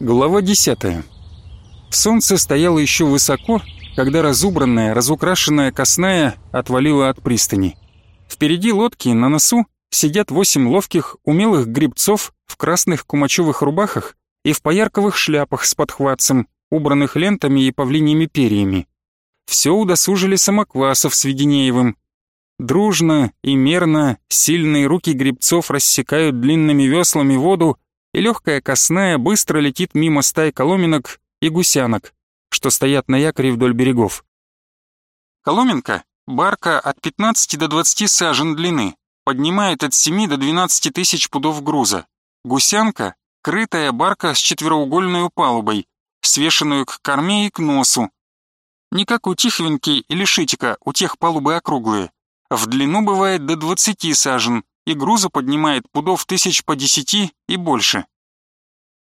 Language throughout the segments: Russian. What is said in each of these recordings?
Глава 10. Солнце стояло еще высоко, когда разубранная, разукрашенная косная отвалила от пристани. Впереди лодки, на носу, сидят восемь ловких, умелых грибцов в красных кумачевых рубахах и в поярковых шляпах с подхватцем, убранных лентами и павлиньими перьями. Все удосужили самоквасов с Веденеевым. Дружно и мерно сильные руки грибцов рассекают длинными веслами воду, и легкая косная быстро летит мимо стай коломенок и гусянок, что стоят на якоре вдоль берегов. Коломенка — барка от 15 до 20 сажен длины, поднимает от 7 до 12 тысяч пудов груза. Гусянка — крытая барка с четвероугольной палубой, свешенную к корме и к носу. Не как у Тихвинки или Шитика, у тех палубы округлые. В длину бывает до 20 сажен, и груза поднимает пудов тысяч по десяти и больше.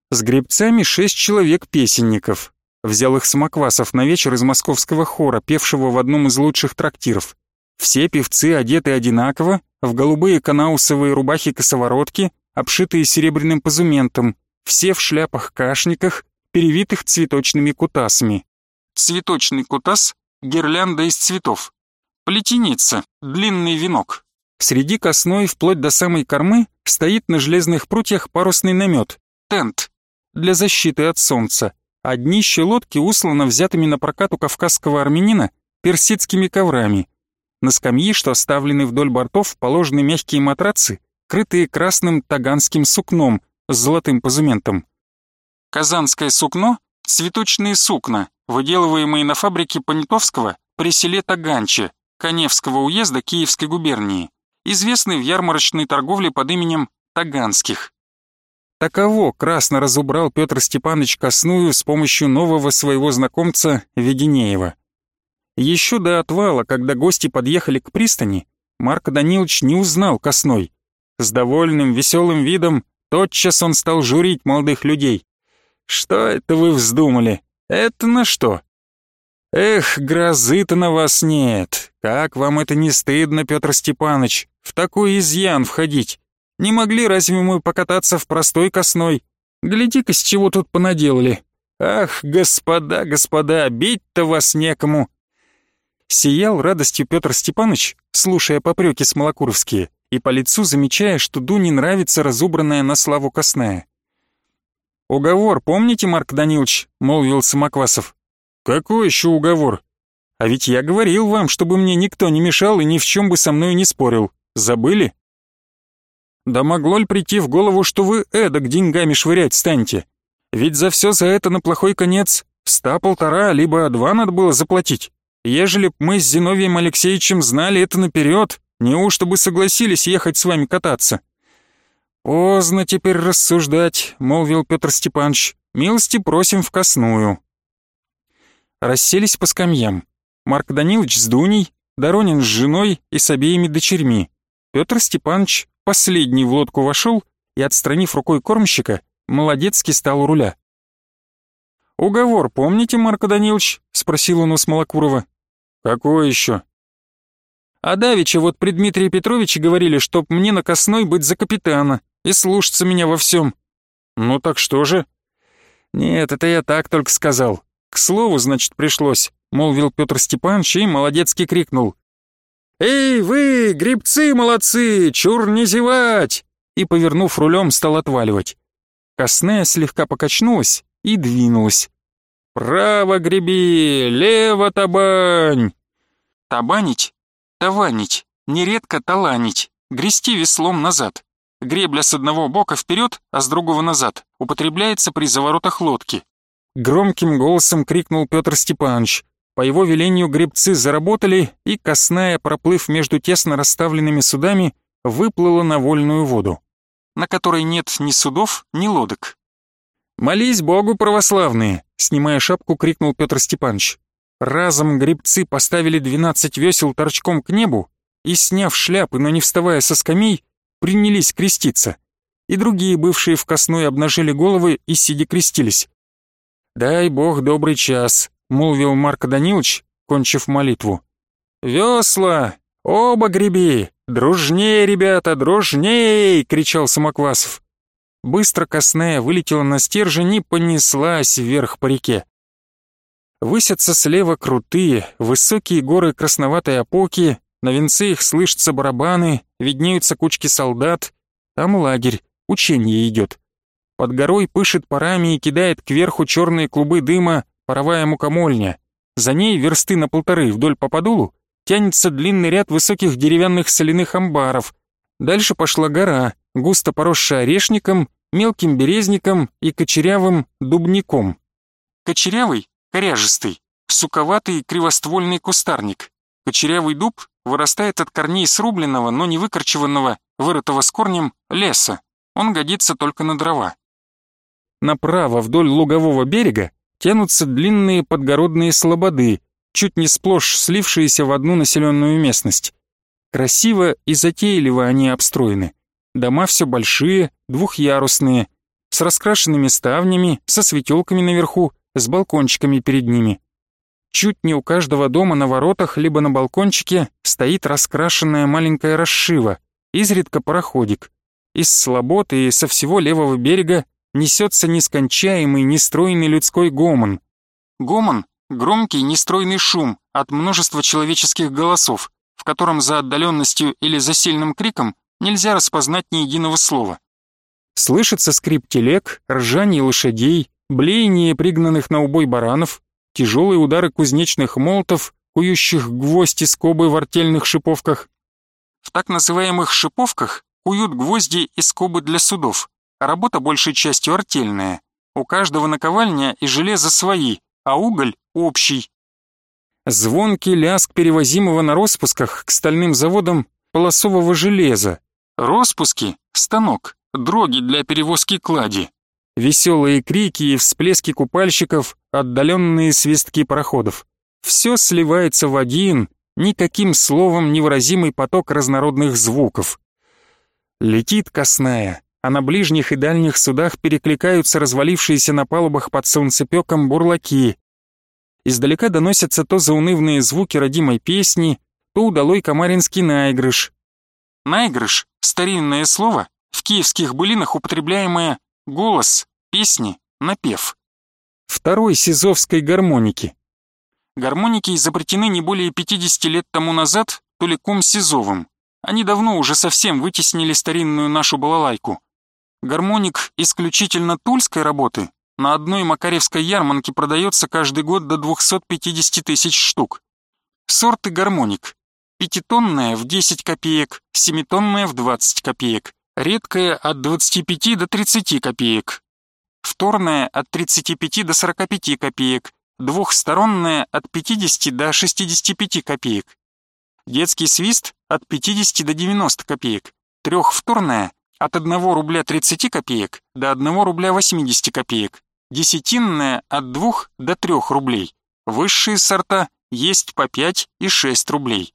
С гребцами шесть человек-песенников. Взял их самоквасов на вечер из московского хора, певшего в одном из лучших трактиров. Все певцы одеты одинаково, в голубые канаусовые рубахи-косоворотки, обшитые серебряным позументом, все в шляпах-кашниках, перевитых цветочными кутасами. Цветочный кутас — гирлянда из цветов. Плетеница — длинный венок. Среди косной, вплоть до самой кормы, стоит на железных прутьях парусный намет, тент, для защиты от солнца, а днище лодки услано взятыми на прокат у кавказского армянина персидскими коврами. На скамьи, что оставлены вдоль бортов, положены мягкие матрацы, крытые красным таганским сукном с золотым позументом. Казанское сукно — цветочные сукна, выделываемые на фабрике Понятовского при селе Таганче, Коневского уезда Киевской губернии известный в ярмарочной торговле под именем Таганских. Таково красно разубрал Петр Степанович Косную с помощью нового своего знакомца Веденеева. Еще до отвала, когда гости подъехали к пристани, Марк Данилович не узнал Косной. С довольным, веселым видом тотчас он стал журить молодых людей. «Что это вы вздумали? Это на что? Эх, грозы-то на вас нет. Как вам это не стыдно, Петр Степанович, в такой изъян входить? Не могли разве мы покататься в простой косной? Гляди-ка, с чего тут понаделали. Ах, господа, господа, бить-то вас некому. Сиял радостью Петр Степанович, слушая попреки смолокуровские, и по лицу замечая, что Дуне нравится разубранная на славу косная. «Уговор, помните, Марк Данилович?» — молвил Самоквасов. «Какой еще уговор? А ведь я говорил вам, чтобы мне никто не мешал и ни в чем бы со мной не спорил. Забыли?» «Да могло ли прийти в голову, что вы эдак деньгами швырять станете? Ведь за все за это на плохой конец ста-полтора, либо два надо было заплатить. Ежели б мы с Зиновием Алексеевичем знали это наперед, неужто бы согласились ехать с вами кататься?» «Поздно теперь рассуждать», — молвил Петр Степанович. «Милости просим в косную» расселись по скамьям. Марк Данилович с Дуней, Доронин с женой и с обеими дочерьми. Петр Степанович последний в лодку вошел и, отстранив рукой кормщика, молодецки стал у руля. «Уговор помните, Марк Данилович?» — спросил он у Смолокурова. «Какой еще?» «А давеча вот при Дмитрии Петровиче говорили, чтоб мне на косной быть за капитана и слушаться меня во всем». «Ну так что же?» «Нет, это я так только сказал. «К слову, значит, пришлось», — молвил Петр Степанович и молодецки крикнул. «Эй, вы, грибцы молодцы, чур не зевать!» И, повернув рулем, стал отваливать. Косная слегка покачнулась и двинулась. «Право греби, лево табань!» Табанить, таванить, нередко таланить, грести веслом назад. Гребля с одного бока вперед, а с другого назад, употребляется при заворотах лодки. Громким голосом крикнул Петр Степанович. По его велению гребцы заработали, и косная, проплыв между тесно расставленными судами, выплыла на вольную воду, на которой нет ни судов, ни лодок. «Молись Богу, православные!» — снимая шапку, крикнул Петр Степанович. Разом гребцы поставили двенадцать весел торчком к небу и, сняв шляпы, но не вставая со скамей, принялись креститься. И другие, бывшие в косной, обнажили головы и сидя крестились. «Дай бог добрый час», — молвил Марк Данилович, кончив молитву. «Весла! Оба греби! Дружней, ребята, дружней!» — кричал Самоквасов. Быстро косная вылетела на стержень и понеслась вверх по реке. Высятся слева крутые, высокие горы красноватой опоки, на венце их слышатся барабаны, виднеются кучки солдат. Там лагерь, учение идет. Под горой пышет парами и кидает кверху черные клубы дыма паровая мукомольня. За ней версты на полторы вдоль по подолу тянется длинный ряд высоких деревянных соляных амбаров. Дальше пошла гора, густо поросшая орешником, мелким березником и кочерявым дубником. Кочерявый коряжистый, суковатый кривоствольный кустарник. Кочерявый дуб вырастает от корней срубленного, но не выкорчеванного, вырытого с корнем, леса. Он годится только на дрова. Направо вдоль лугового берега тянутся длинные подгородные слободы, чуть не сплошь слившиеся в одну населенную местность. Красиво и затейливо они обстроены. Дома все большие, двухъярусные, с раскрашенными ставнями, со светелками наверху, с балкончиками перед ними. Чуть не у каждого дома на воротах либо на балкончике стоит раскрашенная маленькая расшива, изредка пароходик. Из слобод и со всего левого берега несется нескончаемый, нестройный людской гомон. Гомон — громкий, нестройный шум от множества человеческих голосов, в котором за отдаленностью или за сильным криком нельзя распознать ни единого слова. Слышится скрип телег, ржание лошадей, блеяние пригнанных на убой баранов, тяжелые удары кузнечных молотов, кующих гвозди скобы в артельных шиповках. В так называемых шиповках куют гвозди и скобы для судов. Работа большей частью артельная. У каждого наковальня и железо свои, а уголь общий. Звонкий ляск перевозимого на распусках к стальным заводам полосового железа. Роспуски — станок, дроги для перевозки клади. Веселые крики и всплески купальщиков, отдаленные свистки пароходов. Все сливается в один, никаким словом невыразимый поток разнородных звуков. Летит косная, а на ближних и дальних судах перекликаются развалившиеся на палубах под солнцепеком бурлаки. Издалека доносятся то заунывные звуки родимой песни, то удалой комаринский наигрыш. Наигрыш — старинное слово, в киевских былинах употребляемое Голос, песни, напев. Второй сизовской гармоники. Гармоники изобретены не более 50 лет тому назад Толиком Сизовым. Они давно уже совсем вытеснили старинную нашу балалайку. Гармоник исключительно тульской работы на одной макаревской ярмарке продается каждый год до 250 тысяч штук. Сорты гармоник. Пятитонная в 10 копеек, семитонная в 20 копеек, редкая от 25 до 30 копеек, вторная от 35 до 45 копеек, двухсторонная от 50 до 65 копеек, детский свист от 50 до 90 копеек, трехвторная от 1 рубля 30 копеек до 1 рубля 80 копеек, десятинная от 2 до 3 рублей, высшие сорта есть по 5 и 6 рублей.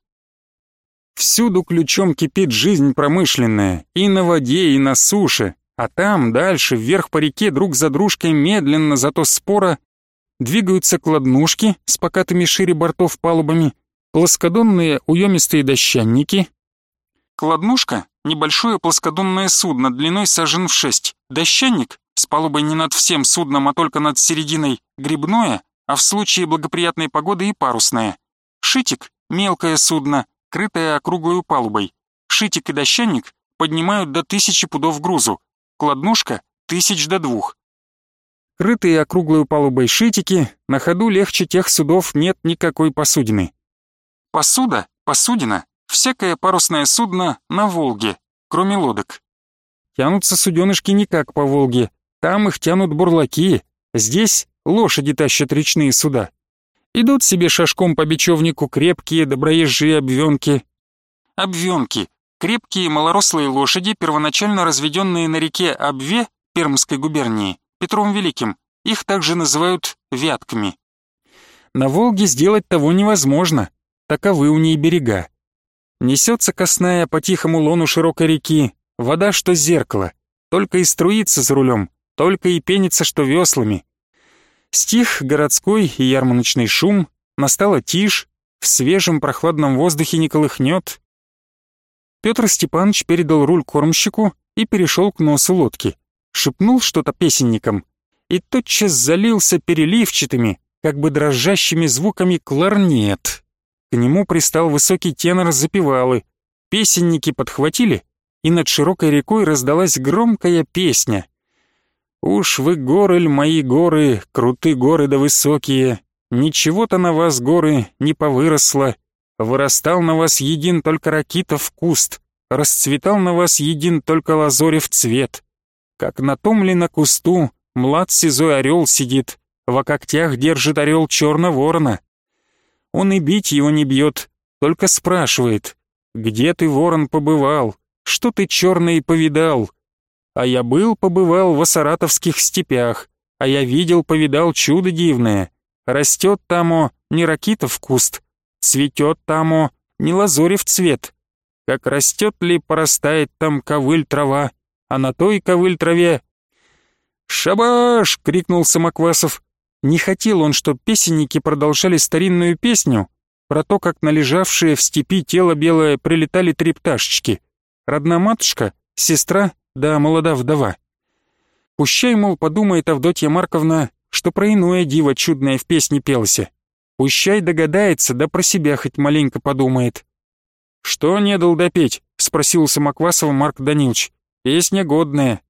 Всюду ключом кипит жизнь промышленная, и на воде, и на суше, а там, дальше, вверх по реке, друг за дружкой, медленно, зато споро, двигаются кладнушки с покатыми шире бортов палубами, плоскодонные уемистые дощанники. Кладнушка — небольшое плоскодонное судно длиной сажен в шесть. Дощанник — с палубой не над всем судном, а только над серединой, грибное, а в случае благоприятной погоды и парусное. Шитик — мелкое судно, крытая округлой палубой. Шитик и дощанник поднимают до тысячи пудов грузу, кладнушка — тысяч до двух. Крытые округлой палубой шитики, на ходу легче тех судов нет никакой посудины. Посуда, посудина, всякое парусное судно на Волге, кроме лодок. Тянутся суденышки не как по Волге, там их тянут бурлаки, здесь лошади тащат речные суда. Идут себе шашком по бечевнику крепкие доброезжие обвенки. Обвенки — крепкие малорослые лошади, первоначально разведенные на реке Обве Пермской губернии Петром Великим. Их также называют вятками. На Волге сделать того невозможно, таковы у ней берега. Несется косная по тихому лону широкой реки, вода что зеркало, только и струится за рулем, только и пенится что веслами. Стих городской и ярмарочный шум, настала тишь, в свежем прохладном воздухе не колыхнет. Петр Степанович передал руль кормщику и перешел к носу лодки. шепнул что-то песенникам и тотчас залился переливчатыми, как бы дрожащими звуками кларнет. К нему пристал высокий тенор запевалы. Песенники подхватили, и над широкой рекой раздалась громкая песня. «Уж вы горы, мои горы, круты горы да высокие, ничего-то на вас, горы, не повыросло, вырастал на вас един только ракитов куст, расцветал на вас един только лазорев цвет. Как на том ли на кусту млад сизой орел сидит, во когтях держит орел черного ворона. Он и бить его не бьет, только спрашивает, где ты, ворон, побывал, что ты черный повидал? А я был, побывал в саратовских степях, а я видел, повидал чудо дивное. Растет тамо не ракитов куст, цветет тамо не лазорев цвет. Как растет ли, порастает там ковыль трава, а на той ковыль траве... «Шабаш!» — крикнул Самоквасов. Не хотел он, чтоб песенники продолжали старинную песню про то, как належавшие в степи тело белое прилетали три пташечки. Родна матушка, сестра, да молода вдова. Пущай, мол, подумает Авдотья Марковна, что про иное диво чудное в песне пелся. Пущай догадается, да про себя хоть маленько подумает. «Что не дал допеть?» — спросил Самоквасова Марк Данилович. «Песня годная».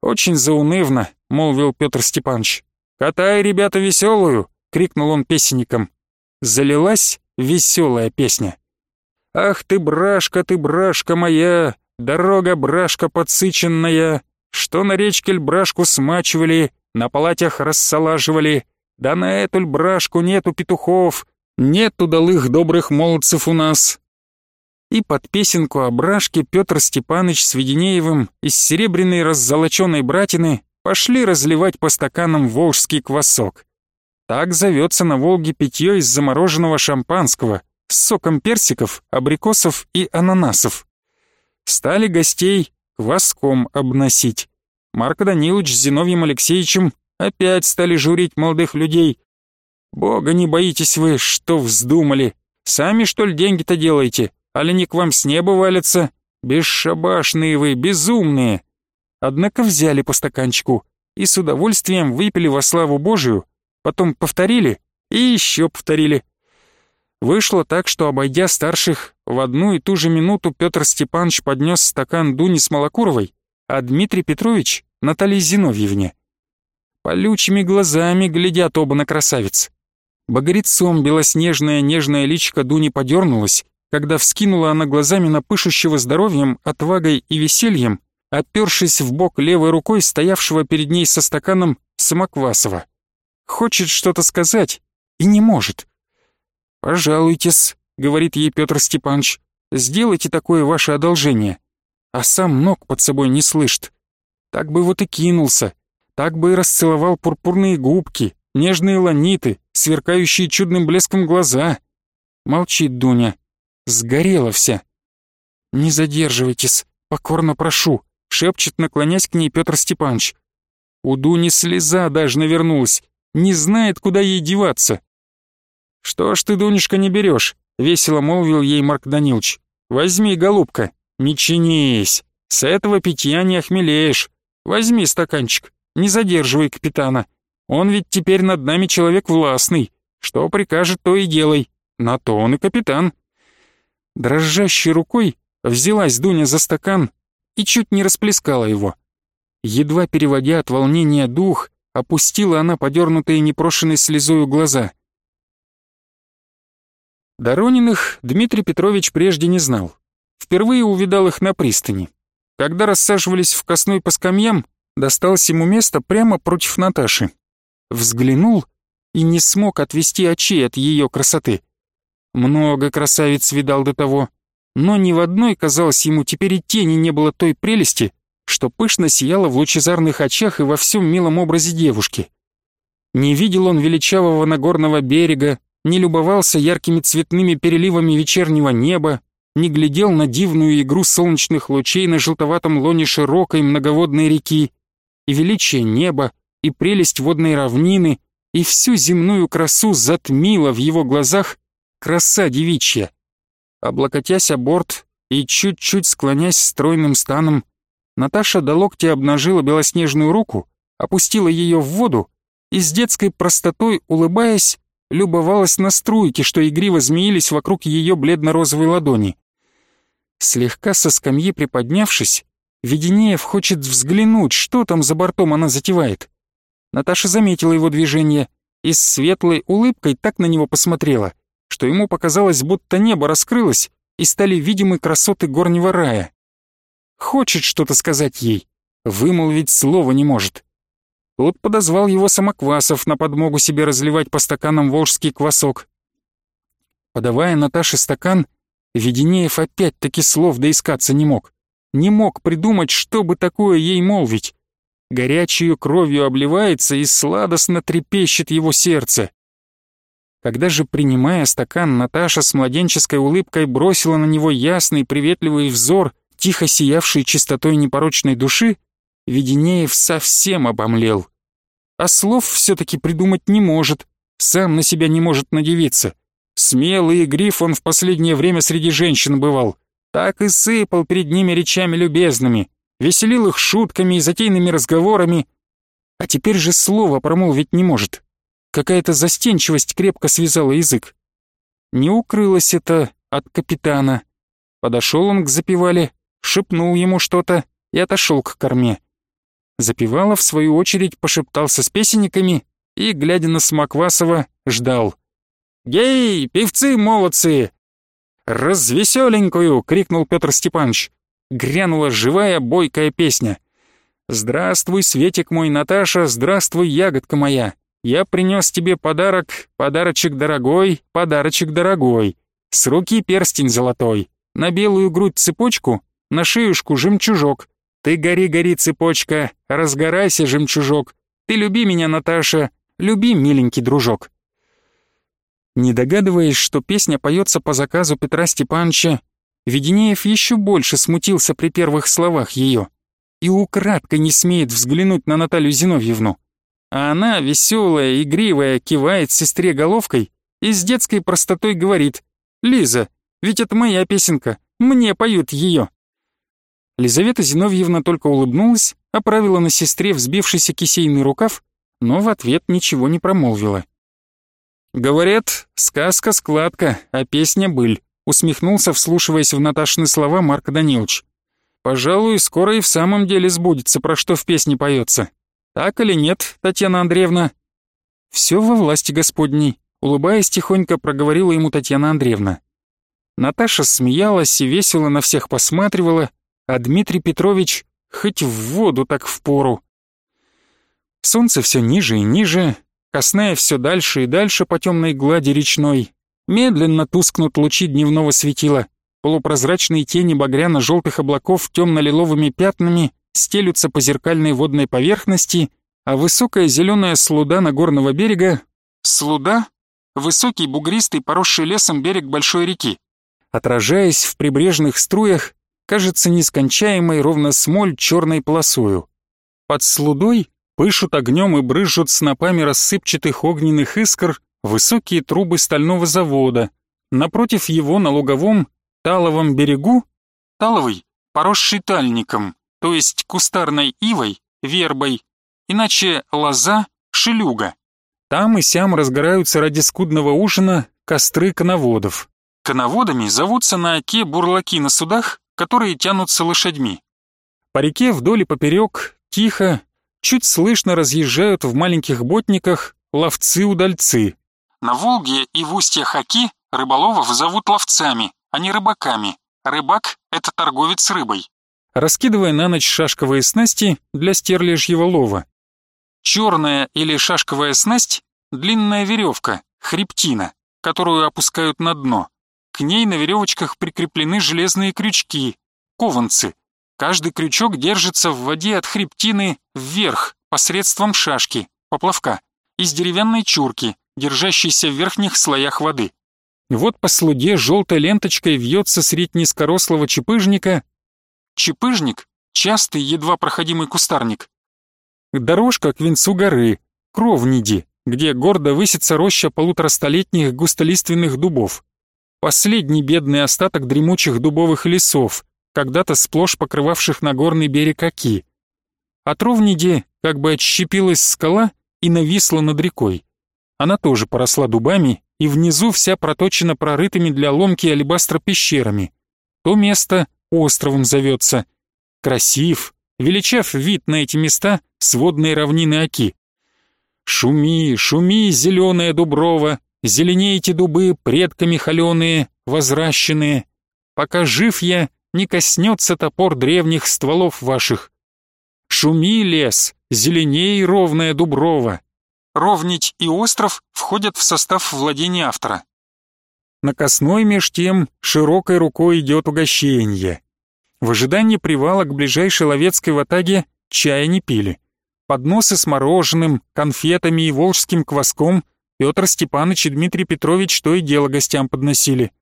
«Очень заунывно», — молвил Петр Степанович. «Катай, ребята, веселую!» — крикнул он песенникам. Залилась веселая песня. «Ах ты, брашка, ты, брашка моя, дорога, брашка подсыченная, что на речке брашку смачивали, на палатях рассалаживали, да на эту брашку нету петухов, нету долых добрых молодцев у нас, и под песенку о брашке Петр Степаныч с Веденеевым из серебряной раззолоченной братины пошли разливать по стаканам волжский квасок. Так зовется на Волге питье из замороженного шампанского с соком персиков, абрикосов и ананасов. Стали гостей кваском обносить. Марко Данилович с Зиновьем Алексеевичем опять стали журить молодых людей. «Бога не боитесь вы, что вздумали? Сами, что ли, деньги-то делаете? Али не к вам с неба валятся? Бесшабашные вы, безумные!» Однако взяли по стаканчику и с удовольствием выпили во славу Божию, потом повторили и еще повторили. Вышло так, что, обойдя старших, в одну и ту же минуту Петр Степанович поднес стакан Дуни Смолокуровой, а Дмитрий Петрович — Наталье Зиновьевне. Полючими глазами глядят оба на красавиц. Багрецом белоснежная нежная личка Дуни подернулась, когда вскинула она глазами на пышущего здоровьем, отвагой и весельем, опершись в бок левой рукой стоявшего перед ней со стаканом Самоквасова. Хочет что-то сказать и не может. «Пожалуйтесь», — говорит ей Петр Степанович, — «сделайте такое ваше одолжение». А сам ног под собой не слышит. Так бы вот и кинулся, так бы и расцеловал пурпурные губки, нежные ланиты, сверкающие чудным блеском глаза. Молчит Дуня, сгорела вся. «Не задерживайтесь, покорно прошу», — шепчет, наклонясь к ней Петр Степанович. У Дуни слеза даже навернулась, не знает, куда ей деваться. «Что ж ты, Дунюшка, не берешь?» — весело молвил ей Марк Данилович. «Возьми, голубка, не чинись, с этого питья не охмелеешь. Возьми стаканчик, не задерживай капитана. Он ведь теперь над нами человек властный. Что прикажет, то и делай. На то он и капитан». Дрожащей рукой взялась Дуня за стакан и чуть не расплескала его. Едва переводя от волнения дух, опустила она подернутые непрошенной слезою глаза. Дорониных Дмитрий Петрович прежде не знал. Впервые увидал их на пристани. Когда рассаживались в косной по скамьям, досталось ему место прямо против Наташи. Взглянул и не смог отвести очей от ее красоты. Много красавиц видал до того, но ни в одной, казалось ему, теперь и тени не было той прелести, что пышно сияло в лучезарных очах и во всем милом образе девушки. Не видел он величавого Нагорного берега, не любовался яркими цветными переливами вечернего неба, не глядел на дивную игру солнечных лучей на желтоватом лоне широкой многоводной реки, и величие неба, и прелесть водной равнины, и всю земную красу затмила в его глазах краса девичья. Облокотясь о борт и чуть-чуть склонясь стройным станом, Наташа до локтя обнажила белоснежную руку, опустила ее в воду и с детской простотой, улыбаясь, любовалась на струйки, что игриво змеились вокруг ее бледно-розовой ладони. Слегка со скамьи приподнявшись, Веденеев хочет взглянуть, что там за бортом она затевает. Наташа заметила его движение и с светлой улыбкой так на него посмотрела, что ему показалось, будто небо раскрылось и стали видимы красоты горнего рая. Хочет что-то сказать ей, вымолвить слова не может. Тут подозвал его Самоквасов на подмогу себе разливать по стаканам волжский квасок. Подавая Наташе стакан, Веденеев опять-таки слов доискаться не мог. Не мог придумать, что бы такое ей молвить. Горячую кровью обливается и сладостно трепещет его сердце. Когда же, принимая стакан, Наташа с младенческой улыбкой бросила на него ясный приветливый взор, тихо сиявший чистотой непорочной души, Веденеев совсем обомлел. А слов все-таки придумать не может, сам на себя не может надевиться. Смелый гриф он в последнее время среди женщин бывал. Так и сыпал перед ними речами любезными, веселил их шутками и затейными разговорами. А теперь же слова промолвить не может. Какая-то застенчивость крепко связала язык. Не укрылось это от капитана. Подошел он к запевале, шепнул ему что-то и отошел к корме. Запевала, в свою очередь, пошептался с песенниками и, глядя на Смоквасова, ждал — «Гей, певцы молодцы!» «Развеселенькую!» — крикнул Петр Степанович. Грянула живая бойкая песня. «Здравствуй, Светик мой, Наташа, здравствуй, ягодка моя! Я принес тебе подарок, подарочек дорогой, подарочек дорогой. С руки перстень золотой, на белую грудь цепочку, на шеюшку жемчужок. Ты гори-гори, цепочка, разгорайся, жемчужок. Ты люби меня, Наташа, люби, миленький дружок». Не догадываясь, что песня поется по заказу Петра Степановича, Веденеев еще больше смутился при первых словах ее и украдкой не смеет взглянуть на Наталью Зиновьевну. А она, веселая, игривая, кивает сестре головкой и с детской простотой говорит «Лиза, ведь это моя песенка, мне поют ее». Лизавета Зиновьевна только улыбнулась, оправила на сестре взбившийся кисейный рукав, но в ответ ничего не промолвила. «Говорят, сказка-складка, а песня быль», усмехнулся, вслушиваясь в Наташины слова Марк Данилович. «Пожалуй, скоро и в самом деле сбудется, про что в песне поется. Так или нет, Татьяна Андреевна?» «Все во власти Господней», улыбаясь тихонько, проговорила ему Татьяна Андреевна. Наташа смеялась и весело на всех посматривала, а Дмитрий Петрович хоть в воду так в пору. Солнце все ниже и ниже, Косная все дальше и дальше по темной глади речной. Медленно тускнут лучи дневного светила. Полупрозрачные тени багряно-желтых облаков темно-лиловыми пятнами стелются по зеркальной водной поверхности, а высокая зеленая слуда на горного берега... Слуда — высокий бугристый, поросший лесом берег большой реки. Отражаясь в прибрежных струях, кажется нескончаемой ровно смоль черной полосою. Под слудой Пышут огнем и брызжут снопами рассыпчатых огненных искр высокие трубы стального завода. Напротив его на луговом таловом берегу, таловый, поросший тальником, то есть кустарной ивой, вербой, иначе лоза, шелюга. Там и сям разгораются ради скудного ужина костры коноводов. Коноводами зовутся на оке бурлаки на судах, которые тянутся лошадьми. По реке вдоль и поперек, тихо, чуть слышно разъезжают в маленьких ботниках ловцы-удальцы. На Волге и в устье Хаки рыболовов зовут ловцами, а не рыбаками. Рыбак — это торговец рыбой. Раскидывая на ночь шашковые снасти для стерлежьего лова. Черная или шашковая снасть — длинная веревка, хребтина, которую опускают на дно. К ней на веревочках прикреплены железные крючки, кованцы, Каждый крючок держится в воде от хребтины вверх посредством шашки, поплавка, из деревянной чурки, держащейся в верхних слоях воды. Вот по слуге желтой ленточкой вьется средь низкорослого чепыжника. Чепыжник — частый, едва проходимый кустарник. Дорожка к венцу горы, Кровниди, где гордо высится роща полуторастолетних густолиственных дубов. Последний бедный остаток дремучих дубовых лесов, когда-то сплошь покрывавших Нагорный берег Оки. От ровниди как бы отщепилась скала и нависла над рекой. Она тоже поросла дубами, и внизу вся проточена прорытыми для ломки алебастра пещерами. То место островом зовется. Красив, величав вид на эти места сводные равнины Оки. Шуми, шуми, зеленая дуброва, зеленеете дубы, предками холеные, возращенные. Пока жив я, не коснется топор древних стволов ваших. Шуми лес, зеленей ровная дуброва. Ровнить и остров входят в состав владения автора. На косной меж тем широкой рукой идет угощение. В ожидании привала к ближайшей ловецкой ватаге чая не пили. Подносы с мороженым, конфетами и волжским кваском Петр Степанович и Дмитрий Петрович то и дело гостям подносили.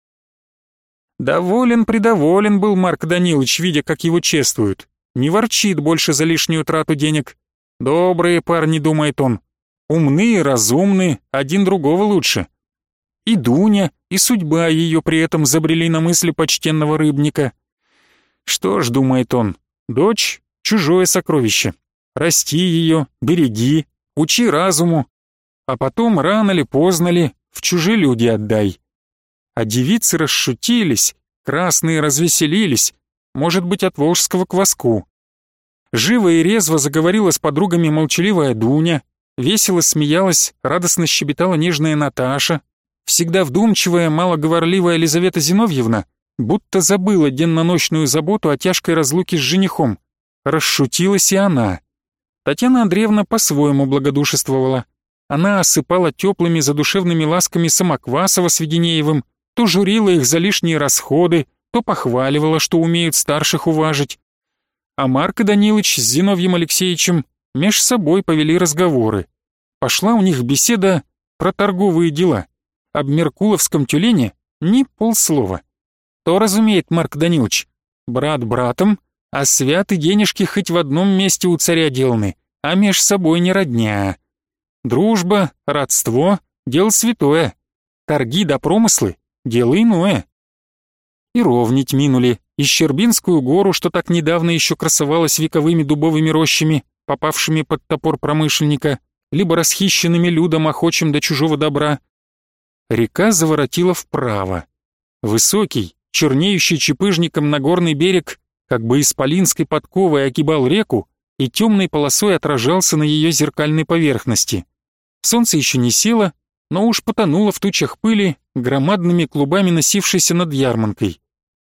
Доволен-предоволен был Марк Данилович, видя, как его чествуют. Не ворчит больше за лишнюю трату денег. Добрые парни, думает он. Умные, разумные, один другого лучше. И Дуня, и судьба ее при этом забрели на мысли почтенного рыбника. Что ж, думает он, дочь — чужое сокровище. Расти ее, береги, учи разуму, а потом рано ли поздно ли в чужие люди отдай. А девицы расшутились, красные развеселились, может быть, от волжского кваску. Живо и резво заговорила с подругами молчаливая Дуня, весело смеялась, радостно щебетала нежная Наташа, всегда вдумчивая, малоговорливая Елизавета Зиновьевна, будто забыла денно-ночную заботу о тяжкой разлуке с женихом. Расшутилась и она. Татьяна Андреевна по-своему благодушествовала. Она осыпала теплыми задушевными ласками Самоквасова с Веденеевым, то журила их за лишние расходы, то похваливала, что умеют старших уважить. А Марк и Данилыч с Зиновьем Алексеевичем меж собой повели разговоры. Пошла у них беседа про торговые дела. Об Меркуловском тюлене ни полслова. То разумеет Марк Данилович. Брат братом, а святы денежки хоть в одном месте у царя деланы, а меж собой не родня. Дружба, родство — дело святое. Торги да промыслы — дело иное. И ровнить минули, и Щербинскую гору, что так недавно еще красовалась вековыми дубовыми рощами, попавшими под топор промышленника, либо расхищенными людом, охочим до чужого добра. Река заворотила вправо. Высокий, чернеющий чепыжником на горный берег, как бы исполинской подковой огибал реку и темной полосой отражался на ее зеркальной поверхности. Солнце еще не село, но уж потонуло в тучах пыли, громадными клубами носившейся над ярманкой.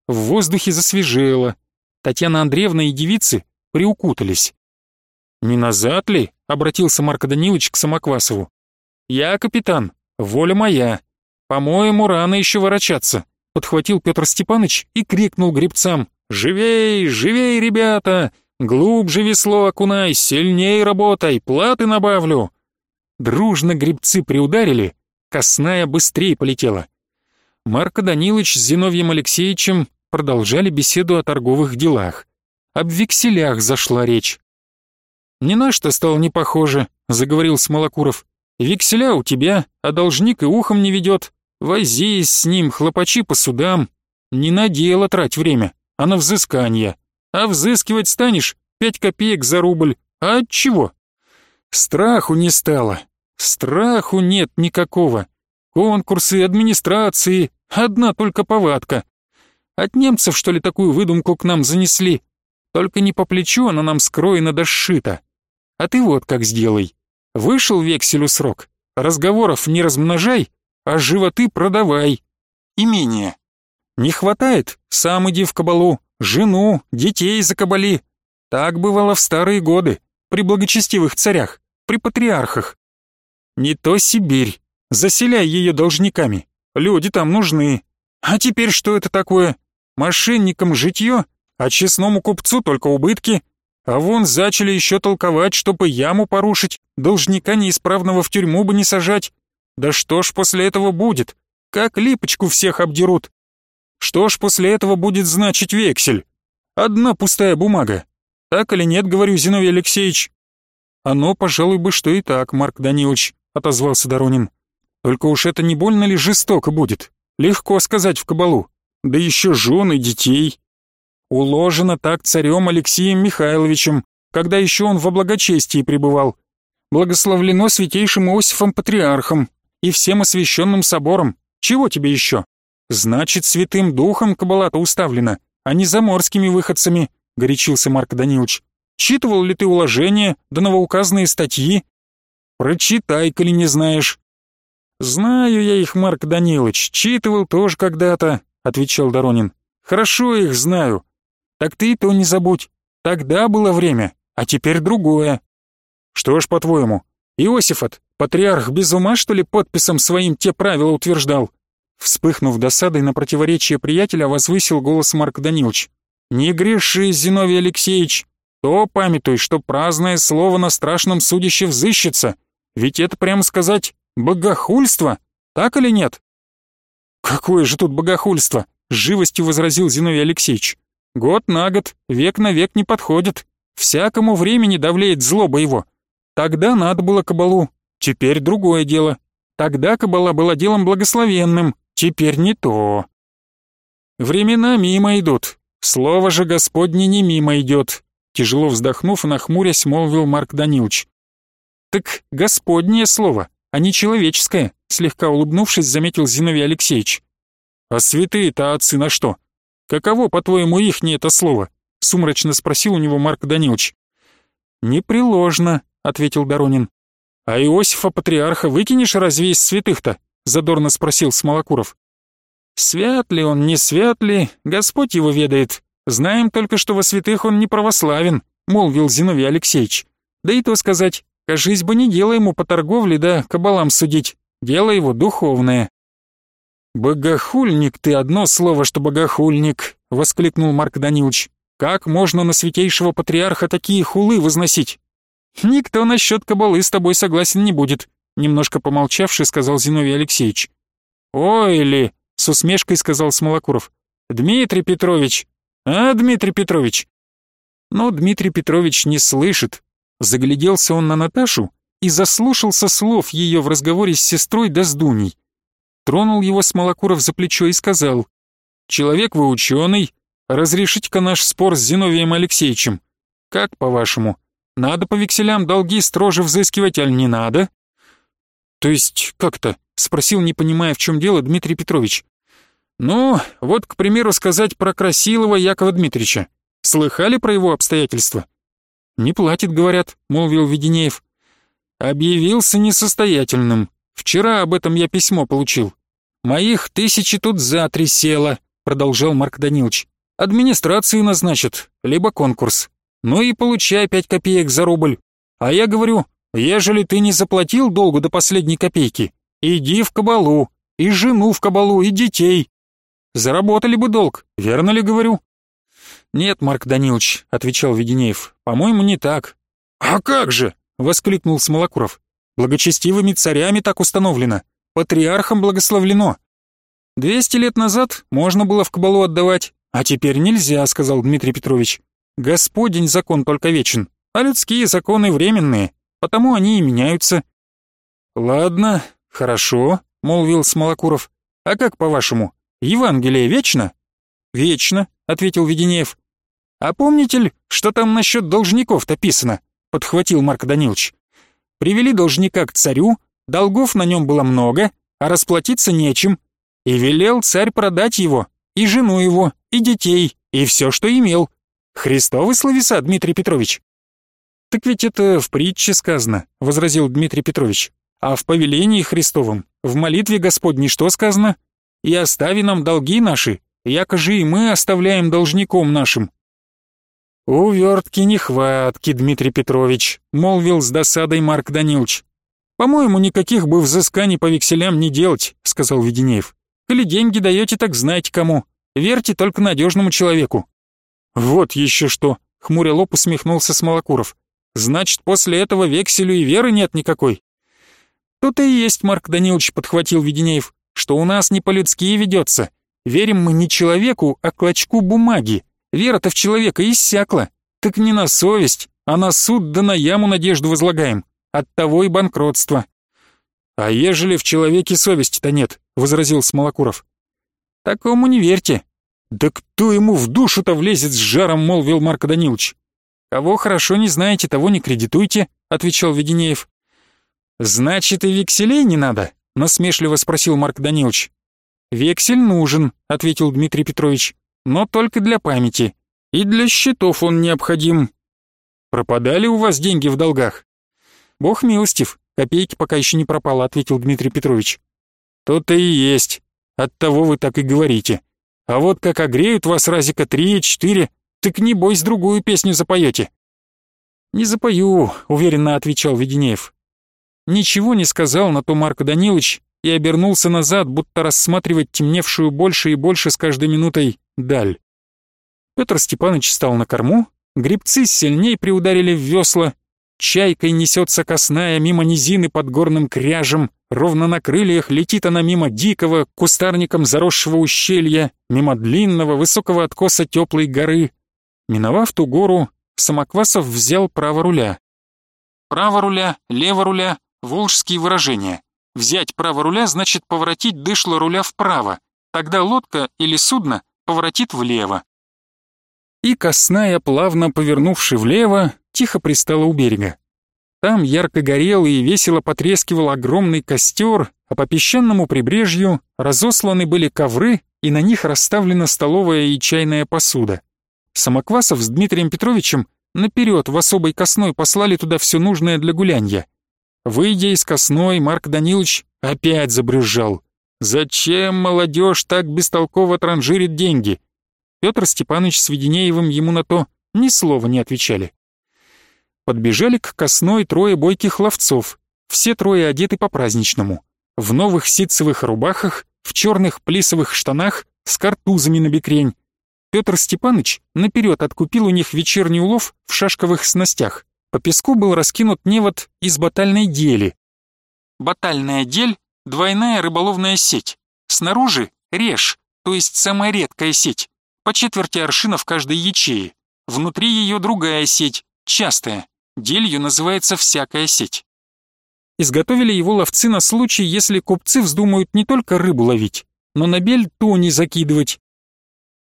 В воздухе засвежело. Татьяна Андреевна и девицы приукутались. «Не назад ли?» — обратился Марко Данилович к Самоквасову. «Я капитан, воля моя. По-моему, рано еще ворочаться», — подхватил Петр Степанович и крикнул гребцам. «Живей, живей, ребята! Глубже весло окунай, сильней работай, платы набавлю!» Дружно гребцы приударили, косная быстрее полетела. Марко Данилович с Зиновьем Алексеевичем продолжали беседу о торговых делах. Об векселях зашла речь. «Ни на что стало не похоже», — заговорил Смолокуров. «Векселя у тебя, а должник и ухом не ведет. Возись с ним, хлопачи по судам. Не на дело трать время, а на взыскание. А взыскивать станешь пять копеек за рубль. А от чего? Страху не стало. Страху нет никакого. Конкурсы, администрации, одна только повадка. От немцев, что ли, такую выдумку к нам занесли? Только не по плечу она нам скроена да сшита. А ты вот как сделай. Вышел векселю срок, разговоров не размножай, а животы продавай. Имение. Не хватает, сам иди в кабалу, жену, детей закабали. Так бывало в старые годы, при благочестивых царях, при патриархах. Не то Сибирь, заселяй ее должниками, люди там нужны. А теперь что это такое? Мошенникам житье, а честному купцу только убытки. А вон зачали еще толковать, чтобы яму порушить, должника неисправного в тюрьму бы не сажать. Да что ж после этого будет? Как липочку всех обдерут? Что ж после этого будет значить вексель? Одна пустая бумага. Так или нет, говорю, Зиновий Алексеевич? Оно, пожалуй бы, что и так, Марк Данилович, отозвался Доронин. Только уж это не больно ли жестоко будет? Легко сказать в кабалу. Да еще жены, детей. Уложено так царем Алексеем Михайловичем, когда еще он во благочестии пребывал. Благословлено святейшим Иосифом Патриархом и всем освященным собором. Чего тебе еще? Значит, святым духом кабала-то уставлена, а не заморскими выходцами, горячился Марк Данилович. Читывал ли ты уложения да новоуказанные статьи? Прочитай, коли не знаешь. Знаю я их, Марк Данилович, читывал тоже когда-то, отвечал Доронин. Хорошо их знаю. Так ты и то не забудь. Тогда было время, а теперь другое. Что ж, по-твоему, Иосифот, патриарх без ума, что ли, подписом своим те правила утверждал? Вспыхнув досадой на противоречие приятеля, возвысил голос Марк Данилович. «Не греши, Зиновий Алексеевич, то памятуй, что праздное слово на страшном судище взыщется, ведь это, прямо сказать, богохульство, так или нет?» «Какое же тут богохульство?» — живостью возразил Зиновий Алексеевич. «Год на год, век на век не подходит. Всякому времени давлеет злоба его. Тогда надо было кабалу, теперь другое дело. Тогда кабала была делом благословенным, теперь не то. Времена мимо идут, слово же Господне не мимо идет, тяжело вздохнув нахмурясь, молвил Марк Данилович. Так Господнее слово, а не человеческое, слегка улыбнувшись, заметил Зиновий Алексеевич. А святые-то отцы на что? Каково, по-твоему, ихнее это слово? Сумрачно спросил у него Марк Данилович. «Непреложно», — ответил Доронин. «А Иосифа Патриарха выкинешь разве из святых-то?» — задорно спросил Смолокуров. «Свят ли он, не свят ли, Господь его ведает. Знаем только, что во святых он не православен», — молвил Зиновий Алексеевич. «Да и то сказать, кажись бы не дело ему по торговле да кабалам судить, дело его духовное». «Богохульник ты, одно слово, что богохульник!» — воскликнул Марк Данилович. «Как можно на святейшего патриарха такие хулы возносить?» «Никто насчет кабалы с тобой согласен не будет», немножко помолчавший, сказал Зиновий Алексеевич. «Ой ли!» — с усмешкой сказал Смолокуров. «Дмитрий Петрович! А, Дмитрий Петрович!» Но Дмитрий Петрович не слышит. Загляделся он на Наташу и заслушался слов ее в разговоре с сестрой да с Дуней. Тронул его Смолокуров за плечо и сказал, «Человек вы ученый, разрешите-ка наш спор с Зиновием Алексеевичем. Как, по-вашему, надо по векселям долги строже взыскивать, аль не надо?» «То есть как-то?» — спросил, не понимая, в чем дело, Дмитрий Петрович. «Ну, вот, к примеру, сказать про Красилова Якова Дмитриевича. Слыхали про его обстоятельства?» «Не платит, говорят», — молвил Веденеев. «Объявился несостоятельным. Вчера об этом я письмо получил. Моих тысячи тут за три село», — продолжал Марк Данилович. «Администрации назначат, либо конкурс. Ну и получай пять копеек за рубль. А я говорю, ежели ты не заплатил долгу до последней копейки, иди в кабалу, и жену в кабалу, и детей. Заработали бы долг, верно ли говорю? Нет, Марк Данилович, отвечал Веденеев, по-моему, не так. А как же? воскликнул Смолокуров. Благочестивыми царями так установлено, патриархом благословлено. Двести лет назад можно было в кабалу отдавать, а теперь нельзя, сказал Дмитрий Петрович. Господень закон только вечен, а людские законы временные, потому они и меняются». «Ладно, хорошо», — молвил Смолокуров. «А как, по-вашему, Евангелие вечно?» «Вечно», — ответил Веденеев. «А помните ли, что там насчет должников-то писано?» — подхватил Марк Данилович. «Привели должника к царю, долгов на нем было много, а расплатиться нечем, и велел царь продать его, и жену его, и детей, и все, что имел, Христовы словеса, Дмитрий Петрович?» «Так ведь это в притче сказано», — возразил Дмитрий Петрович. «А в повелении Христовом, в молитве Господней что сказано? И остави нам долги наши, якоже и мы оставляем должником нашим». «Увертки нехватки, Дмитрий Петрович», — молвил с досадой Марк Данилович. «По-моему, никаких бы взысканий по векселям не делать», — сказал Веденеев. «Или деньги даете, так знайте кому. Верьте только надежному человеку. «Вот еще что!» — хмуря лоб усмехнулся Смолокуров. «Значит, после этого векселю и веры нет никакой?» «Тут и есть, Марк Данилович», — подхватил Веденеев, «что у нас не по-людски ведется. Верим мы не человеку, а клочку бумаги. Вера-то в человека иссякла. Так не на совесть, а на суд да на яму надежду возлагаем. Оттого и банкротство». «А ежели в человеке совести-то нет?» — возразил Смолокуров. «Такому не верьте. «Да кто ему в душу-то влезет с жаром?» — молвил Марко Данилович. «Кого хорошо не знаете, того не кредитуйте», — отвечал Веденеев. «Значит, и векселей не надо?» — насмешливо спросил Марк Данилович. «Вексель нужен», — ответил Дмитрий Петрович, «но только для памяти. И для счетов он необходим». «Пропадали у вас деньги в долгах?» «Бог милостив, копейки пока еще не пропало», — ответил Дмитрий Петрович. «То-то и есть. Оттого вы так и говорите. А вот как огреют вас разика три-четыре, так небось другую песню запоете». «Не запою», — уверенно отвечал Веденеев. Ничего не сказал на то Марко Данилович и обернулся назад, будто рассматривать темневшую больше и больше с каждой минутой даль. Петр Степанович стал на корму, грибцы сильнее приударили в весла, чайкой несется косная мимо низины под горным кряжем, ровно на крыльях летит она мимо дикого, кустарником заросшего ущелья, мимо длинного, высокого откоса теплой горы. Миновав ту гору, Самоквасов взял право руля. Право руля, лево руля, волжские выражения. Взять право руля значит поворотить дышло руля вправо, тогда лодка или судно поворотит влево. И косная, плавно повернувши влево, тихо пристала у берега. Там ярко горел и весело потрескивал огромный костер, а по песчаному прибрежью разосланы были ковры, и на них расставлена столовая и чайная посуда. Самоквасов с Дмитрием Петровичем наперед в особой косной послали туда все нужное для гулянья. Выйдя из косной, Марк Данилович опять забрызжал. «Зачем молодежь так бестолково транжирит деньги?» Петр Степанович с Веденеевым ему на то ни слова не отвечали. Подбежали к косной трое бойких ловцов, все трое одеты по-праздничному, в новых ситцевых рубахах, в черных плисовых штанах с картузами на бекрень. Петр Степанович наперед откупил у них вечерний улов в шашковых снастях. По песку был раскинут невод из батальной дели. Батальная дель — двойная рыболовная сеть. Снаружи — реж, то есть самая редкая сеть, по четверти аршина в каждой ячее. Внутри ее другая сеть, частая. Делью называется всякая сеть. Изготовили его ловцы на случай, если купцы вздумают не только рыбу ловить, но на бель тони закидывать.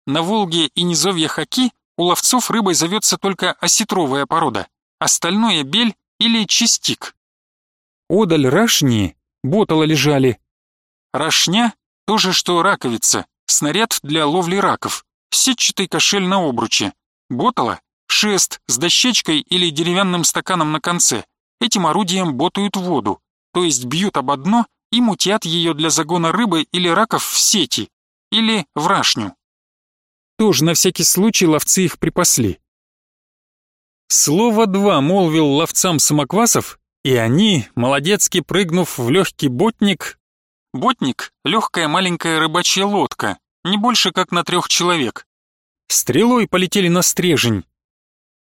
На Волге и низовье Хаки у ловцов рыбой зовется только осетровая порода — остальное бель или чистик. Одаль рашни, ботала лежали. Рашня — то же, что раковица, снаряд для ловли раков, сетчатый кошель на обруче. Ботала — шест с дощечкой или деревянным стаканом на конце. Этим орудием ботают воду, то есть бьют об дно и мутят ее для загона рыбы или раков в сети, или в рашню. Тоже на всякий случай ловцы их припасли. Слово два молвил ловцам самоквасов, и они, молодецки прыгнув в легкий ботник... Ботник — легкая маленькая рыбачья лодка, не больше как на трех человек. Стрелой полетели на стрежень.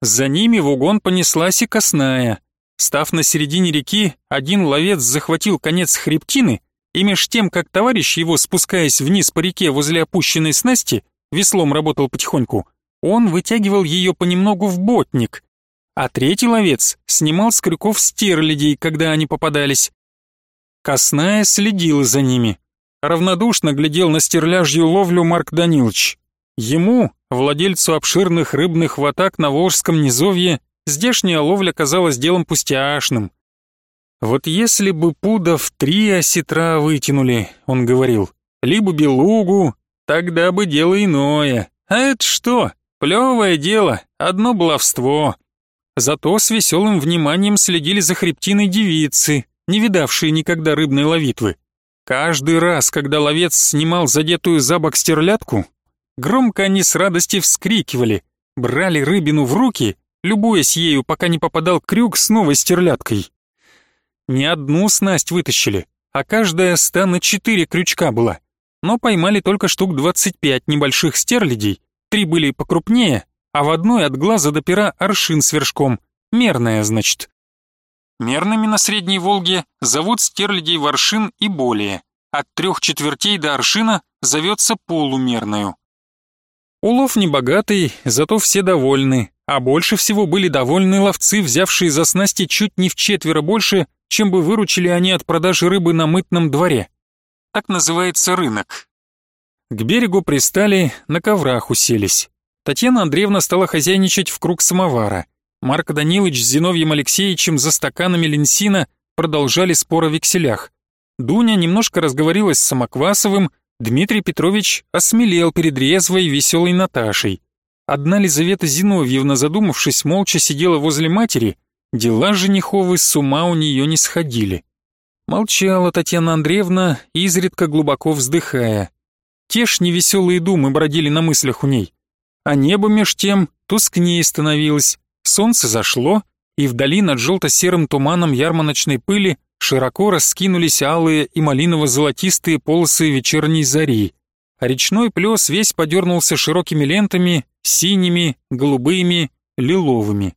За ними в угон понеслась и косная. Став на середине реки, один ловец захватил конец хребтины, и меж тем, как товарищ его, спускаясь вниз по реке возле опущенной снасти, веслом работал потихоньку, он вытягивал ее понемногу в ботник — а третий ловец снимал с крюков стерлядей, когда они попадались. Косная следила за ними. Равнодушно глядел на стерляжью ловлю Марк Данилович. Ему, владельцу обширных рыбных ватак на Волжском низовье, здешняя ловля казалась делом пустяшным. «Вот если бы пудов три осетра вытянули», — он говорил, — «либо белугу, тогда бы дело иное. А это что? Плевое дело, одно баловство». Зато с веселым вниманием следили за хребтиной девицы, не видавшие никогда рыбной ловитвы. Каждый раз, когда ловец снимал задетую за бок стерлядку, громко они с радости вскрикивали, брали рыбину в руки, любуясь ею, пока не попадал крюк с новой стерлядкой. Не одну снасть вытащили, а каждая ста на четыре крючка была, но поймали только штук двадцать пять небольших стерлядей, три были покрупнее, а в одной от глаза до пера аршин с вершком. Мерная, значит. Мерными на Средней Волге зовут стерлядей в аршин и более. От трех четвертей до аршина зовется полумерную. Улов небогатый, зато все довольны, а больше всего были довольны ловцы, взявшие за снасти чуть не в четверо больше, чем бы выручили они от продажи рыбы на мытном дворе. Так называется рынок. К берегу пристали, на коврах уселись. Татьяна Андреевна стала хозяйничать в круг самовара. Марк Данилович с Зиновьем Алексеевичем за стаканами ленсина продолжали спор о векселях. Дуня немножко разговорилась с Самоквасовым, Дмитрий Петрович осмелел перед резвой веселой Наташей. Одна Лизавета Зиновьевна, задумавшись, молча сидела возле матери, дела жениховы с ума у нее не сходили. Молчала Татьяна Андреевна, изредка глубоко вздыхая. Те ж невеселые думы бродили на мыслях у ней. А небо меж тем тускнее становилось, солнце зашло, и вдали над желто-серым туманом ярмарочной пыли широко раскинулись алые и малиново-золотистые полосы вечерней зари, а речной плес весь подернулся широкими лентами, синими, голубыми, лиловыми.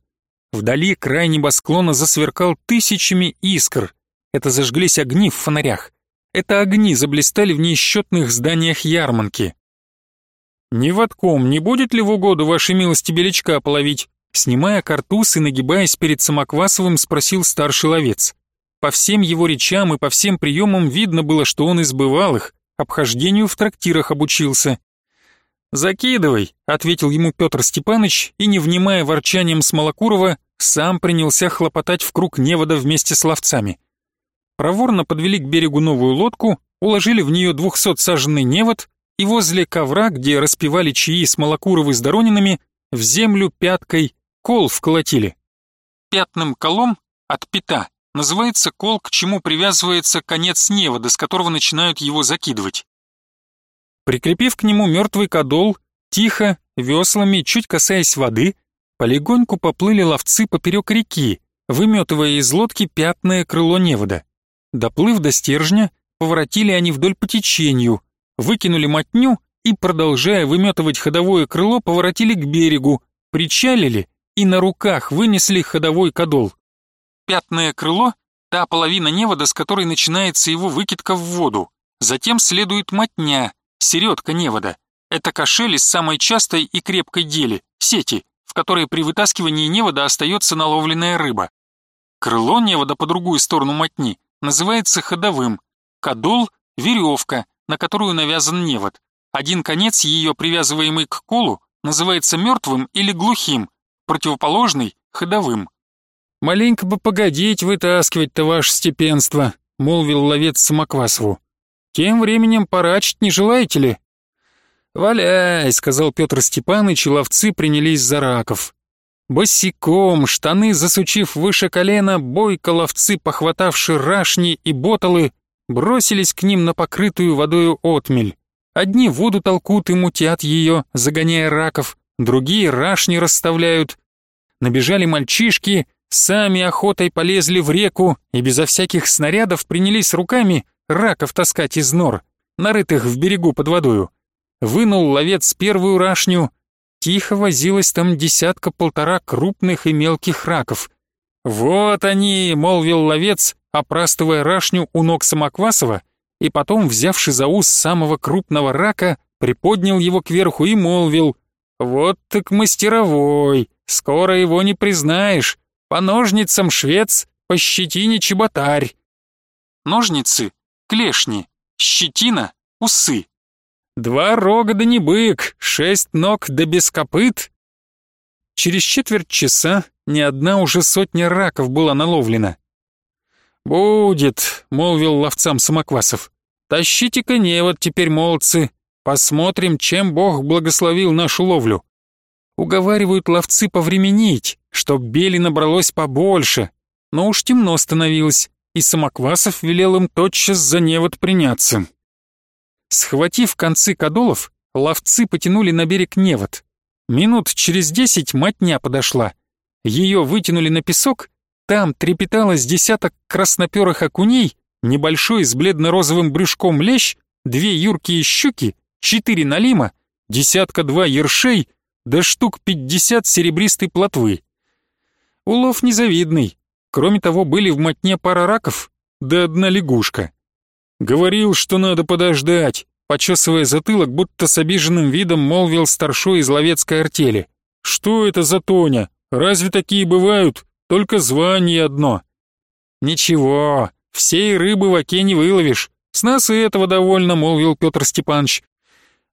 Вдали край небосклона засверкал тысячами искр. Это зажглись огни в фонарях. Это огни заблистали в неисчетных зданиях Ярманки. «Ни водком не будет ли в угоду вашей милости белячка половить?» Снимая картуз и нагибаясь перед Самоквасовым, спросил старший ловец. По всем его речам и по всем приемам видно было, что он избывал их, обхождению в трактирах обучился. «Закидывай», — ответил ему Петр Степанович и, не внимая ворчанием Смолокурова, сам принялся хлопотать в круг невода вместе с ловцами проворно подвели к берегу новую лодку, уложили в нее двухсотсаженный невод и возле ковра, где распевали чаи с Малокуровой с Доронинами, в землю пяткой кол вколотили. Пятным колом от пята называется кол, к чему привязывается конец невода, с которого начинают его закидывать. Прикрепив к нему мертвый кадол, тихо, веслами, чуть касаясь воды, полегоньку поплыли ловцы поперек реки, выметывая из лодки пятное крыло невода. Доплыв до стержня, поворотили они вдоль по течению, выкинули мотню и, продолжая выметывать ходовое крыло, поворотили к берегу, причалили и на руках вынесли ходовой кадол. Пятное крыло — та половина невода, с которой начинается его выкидка в воду. Затем следует мотня, середка невода. Это кошель из самой частой и крепкой дели, сети, в которой при вытаскивании невода остается наловленная рыба. Крыло невода по другую сторону мотни называется ходовым, кадол — веревка, на которую навязан невод. Один конец ее, привязываемый к колу, называется мертвым или глухим, противоположный — ходовым. «Маленько бы погодить вытаскивать-то ваше степенство», — молвил ловец Самоквасову. «Тем временем порачить не желаете ли?» «Валяй», — сказал Петр Степаныч, и ловцы принялись за раков. Босиком, штаны засучив выше колена, бойко ловцы, похватавши рашни и боталы, бросились к ним на покрытую водою отмель. Одни воду толкут и мутят ее, загоняя раков, другие рашни расставляют. Набежали мальчишки, сами охотой полезли в реку и безо всяких снарядов принялись руками раков таскать из нор, нарытых в берегу под водою. Вынул ловец первую рашню, Тихо возилось там десятка-полтора крупных и мелких раков. «Вот они!» — молвил ловец, опрастывая рашню у ног Самоквасова, и потом, взявши за ус самого крупного рака, приподнял его кверху и молвил «Вот так мастеровой, скоро его не признаешь, по ножницам швец, по щетине чеботарь». Ножницы — клешни, щетина — усы. Два рога да не бык, шесть ног да без копыт. Через четверть часа ни одна уже сотня раков была наловлена. «Будет», — молвил ловцам Самоквасов. «Тащите-ка невод теперь, молодцы. Посмотрим, чем Бог благословил нашу ловлю». Уговаривают ловцы повременить, чтоб бели набралось побольше. Но уж темно становилось, и Самоквасов велел им тотчас за невод приняться. Схватив концы кадолов, ловцы потянули на берег невод. Минут через десять матня подошла. Ее вытянули на песок, там трепеталось десяток красноперых окуней, небольшой с бледно-розовым брюшком лещ, две юркие щуки, четыре налима, десятка-два ершей, да штук пятьдесят серебристой плотвы. Улов незавидный. Кроме того, были в мотне пара раков, да одна лягушка. «Говорил, что надо подождать», почесывая затылок, будто с обиженным видом молвил старшой из ловецкой артели. «Что это за Тоня? Разве такие бывают? Только звание одно». «Ничего, всей рыбы в оке не выловишь. С нас и этого довольно», — молвил Петр Степанович.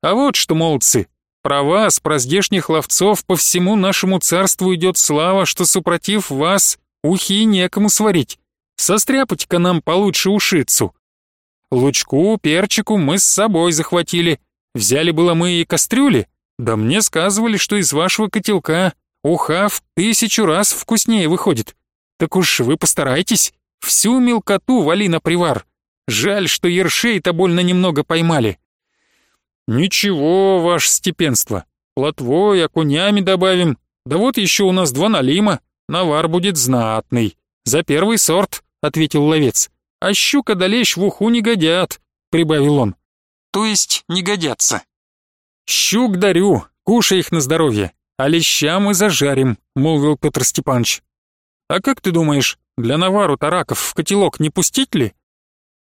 А вот что, молодцы, про вас, про здешних ловцов, по всему нашему царству идет слава, что супротив вас ухи некому сварить. Состряпать-ка нам получше ушицу. Лучку, перчику мы с собой захватили. Взяли было мы и кастрюли, да мне сказывали, что из вашего котелка уха в тысячу раз вкуснее выходит. Так уж вы постарайтесь, всю мелкоту вали на привар. Жаль, что ершей-то больно немного поймали. Ничего, ваше степенство, плотвой, окунями добавим. Да вот еще у нас два налима, навар будет знатный. За первый сорт, ответил ловец. А щука да лещ в уху не годят, прибавил он. То есть не годятся. Щук дарю, кушай их на здоровье, а леща мы зажарим, молвил Петр Степанович. А как ты думаешь, для навару тараков в котелок не пустить ли?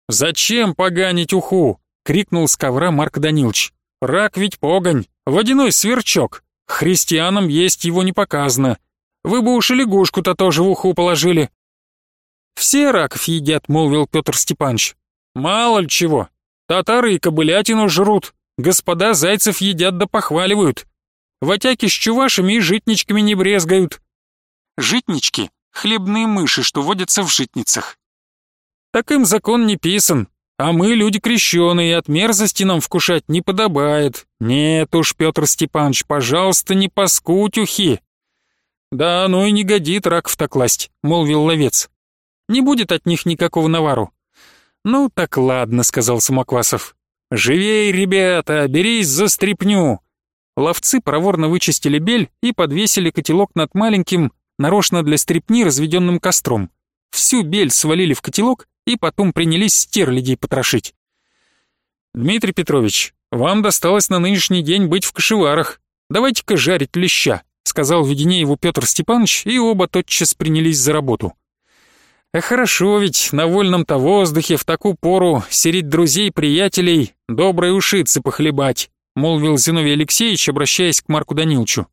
Зачем поганить уху? Крикнул с ковра Марк Данилович. Рак ведь погонь, водяной сверчок. Христианам есть его не показано. Вы бы уж и лягушку-то тоже в уху положили. Все раков едят, молвил Петр Степанович. Мало ли чего, Татары и кобылятину жрут, господа зайцев едят да похваливают. Ватяки с чувашами и житничками не брезгают. Житнички — хлебные мыши, что водятся в житницах. Так им закон не писан, а мы люди крещеные, от мерзости нам вкушать не подобает. Нет уж, Петр Степанович, пожалуйста, не паскудь ухи. Да, ну и не годит рак в так класть, молвил ловец. Не будет от них никакого навару. «Ну так ладно», — сказал Самоквасов. «Живей, ребята, берись за стряпню!» Ловцы проворно вычистили бель и подвесили котелок над маленьким, нарочно для стряпни разведенным костром. Всю бель свалили в котелок и потом принялись стерлядей потрошить. «Дмитрий Петрович, вам досталось на нынешний день быть в кошеварах. Давайте-ка жарить леща», — сказал Веденееву Петр Степанович, и оба тотчас принялись за работу. А хорошо ведь на вольном-то воздухе в такую пору серить друзей-приятелей доброй ушицы похлебать, молвил Зиновий Алексеевич, обращаясь к Марку Данилчу.